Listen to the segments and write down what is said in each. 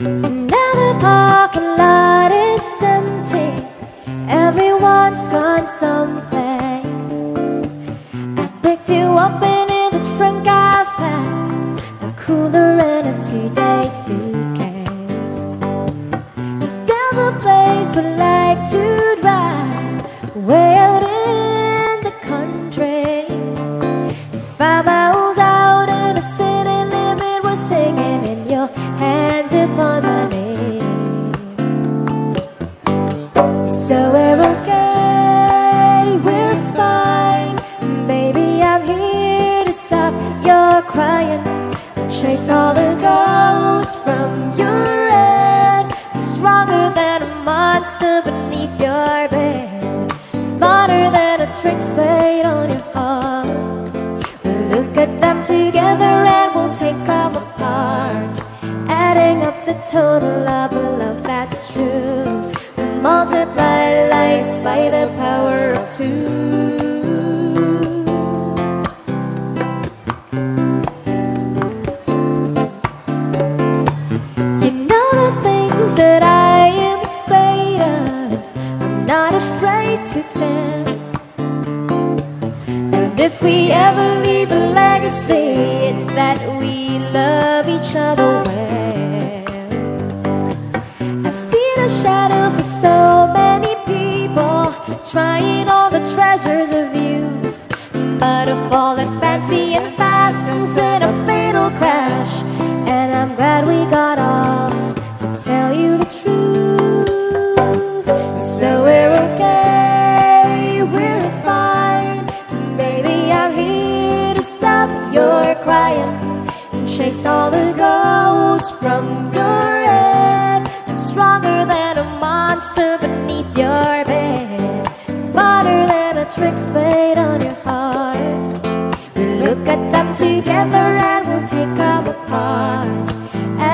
Now the parking lot is empty. Everyone's gone someplace. I picked you up in a different I've packed A cooler and a two-day suitcase. This there's a place for monster beneath your bed. Smarter than a trick played on your heart. We'll look at them together and we'll take them apart. Adding up the total of the love that's true. We'll multiply life by the power of two. And if we ever leave a legacy, it's that we love each other well. I've seen the shadows of so many people trying all the treasures of youth, but of all that fancy and fast chase all the ghosts from your head. I'm stronger than a monster beneath your bed, smarter than a trick's played on your heart. We look at them together and we'll take them apart.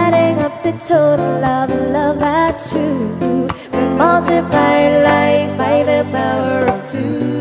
Adding up the total of the love that's true. We multiply life by the power of two.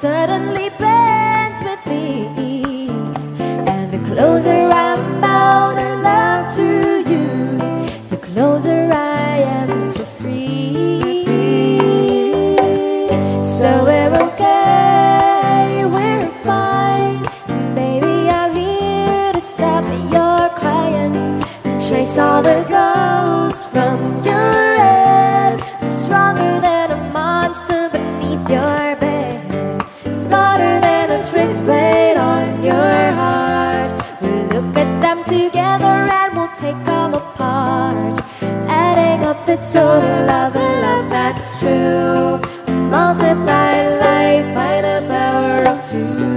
Suddenly bends with these. And the closer I'm bound in love to you, the closer I am to free. So we're okay, we're fine. Baby, I'm here to stop your crying and chase all the ghosts from your head. I'm stronger than a monster beneath your bed, apart. Adding up the total of a love that's true. Multiply life by the power of two.